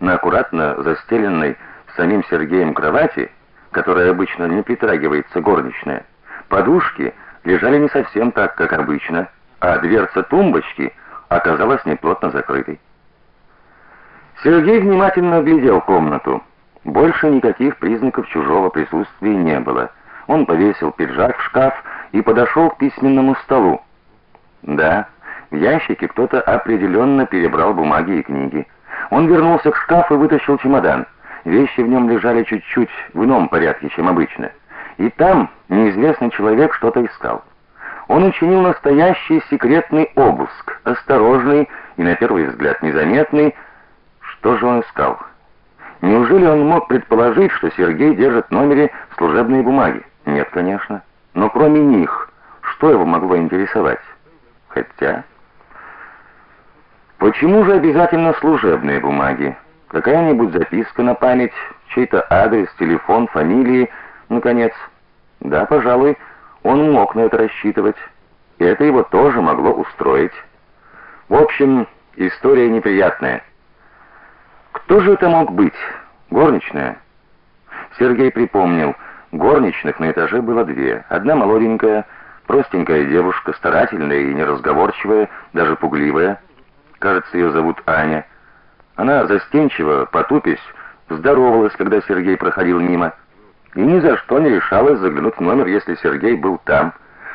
на аккуратно застеленной самим Сергеем кровати, которая обычно не притрагивается горничная, подушки лежали не совсем так, как обычно, а дверца тумбочки оказалась неплотно закрытой. Сергей внимательно оглядел комнату. Больше никаких признаков чужого присутствия не было. Он повесил пиджак в шкаф и подошел к письменному столу. Да, в ящике кто-то определенно перебрал бумаги и книги. Он вернулся к шкафу и вытащил чемодан. Вещи в нем лежали чуть-чуть в ином порядке, чем обычно. И там неизвестный человек что-то искал. Он учинил настоящий секретный обыск, осторожный и на первый взгляд незаметный, что же он искал? Неужели он мог предположить, что Сергей держит в номере служебные бумаги? Нет, конечно. Но кроме них, что его могло интересовать? Хотя Почему же обязательно служебные бумаги? Какая-нибудь записка на память, чей-то адрес, телефон, фамилии, наконец. Да, пожалуй, он мог на это рассчитывать. И это его тоже могло устроить. В общем, история неприятная. Кто же это мог быть? Горничная? Сергей припомнил, горничных на этаже было две. Одна молоденькая, простенькая девушка, старательная и неразговорчивая, даже пугливая. Кажется, ее зовут Аня. Она застенчиво, потупясь, здоровалась, когда Сергей проходил мимо, и ни за что не решалась заглянуть в номер, если Сергей был там.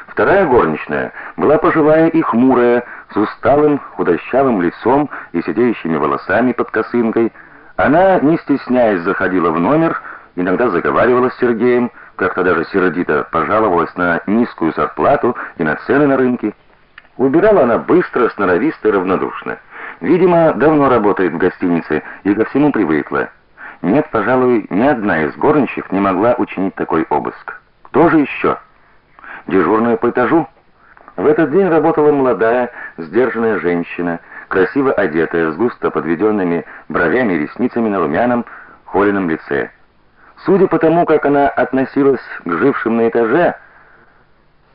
Вторая горничная была пожилая и хмурая, с усталым, худощавым лицом и сидеющими волосами под косынкой. Она, не стесняясь, заходила в номер, иногда заговаривала с Сергеем, как-то даже сердито пожаловалась на низкую зарплату и на цены на рынке. Убирала она быстро, сноровисто равнодушно. Видимо, давно работает в гостинице и ко всему привыкла. Нет, пожалуй, ни одна из горничных не могла учинить такой обыск. Кто же еще? Дежурная по этажу? В этот день работала молодая, сдержанная женщина, красиво одетая, с густо подведенными бровями и ресницами на румяном, холеном лице. Судя по тому, как она относилась к жившим на этаже,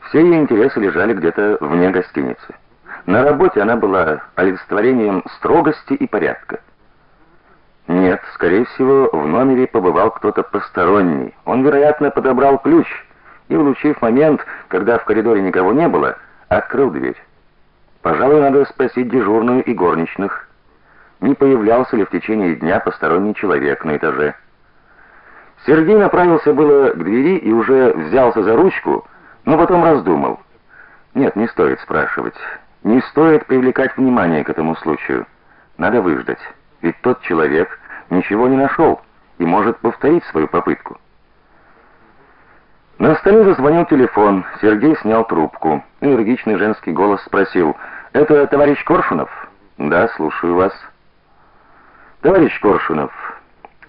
все ее интересы лежали где-то вне гостиницы. На работе она была олицетворением строгости и порядка. Нет, скорее всего, в номере побывал кто-то посторонний. Он, вероятно, подобрал ключ и, улучив момент, когда в коридоре никого не было, открыл дверь. Пожалуй, надо спросить дежурную и горничных, не появлялся ли в течение дня посторонний человек на этаже. Сергей направился было к двери и уже взялся за ручку, но потом раздумал. Нет, не стоит спрашивать. Не стоит привлекать внимание к этому случаю. Надо выждать. Ведь тот человек ничего не нашел и может повторить свою попытку. На столе зазвонил телефон. Сергей снял трубку. Энергичный женский голос спросил: "Это товарищ Коршунов?" "Да, слушаю вас." "Товарищ Коршунов,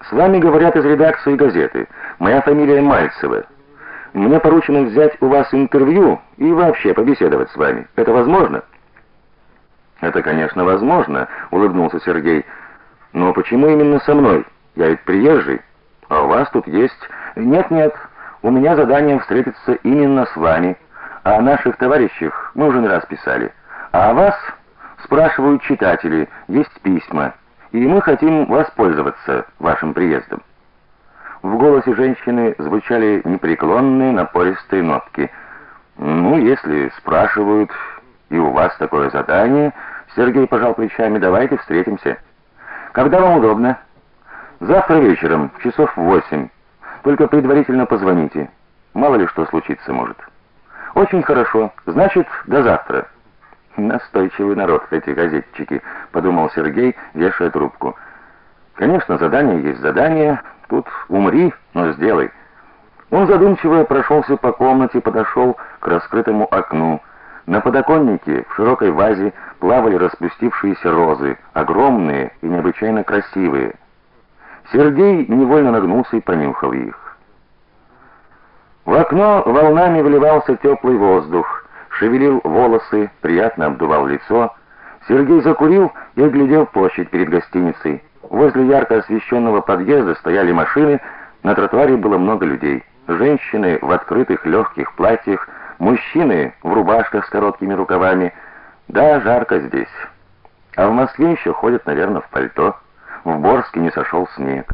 с вами говорят из редакции газеты. Моя фамилия Мальцева. Мне поручено взять у вас интервью и вообще побеседовать с вами. Это возможно? Это, конечно, возможно, улыбнулся Сергей. Но почему именно со мной? Я ведь приезжий. А у вас тут есть Нет, нет. У меня задание встретиться именно с вами. А о наших товарищах мы уже не раз писали. А о вас спрашивают читатели, есть письма, и мы хотим воспользоваться вашим приездом. В голосе женщины звучали непреклонные, напористые нотки. Ну, если спрашивают, и у вас такое задание, Сергей пожал плечами. Давайте встретимся. Когда вам удобно? Завтра вечером, часов в восемь. Только предварительно позвоните. Мало ли что случиться может. Очень хорошо. Значит, до завтра. Настойчивый народ эти газетчики, подумал Сергей, вешая трубку. Конечно, задание есть задание, Тут умри, но сделай. Он задумчиво прошелся по комнате, подошел к раскрытому окну. На подоконнике в широкой вазе плавали распустившиеся розы, огромные и необычайно красивые. Сергей невольно нагнулся и понюхал их. В окно волнами вливался теплый воздух, шевелил волосы, приятно обдувал лицо. Сергей закурил и оглядел площадь перед гостиницей. Возле ярко освещенного подъезда стояли машины, на тротуаре было много людей. Женщины в открытых легких платьях, мужчины в рубашках с короткими рукавами. Да, жарко здесь. А в Москве еще ходят, наверное, в пальто. в Борске не сошел снег.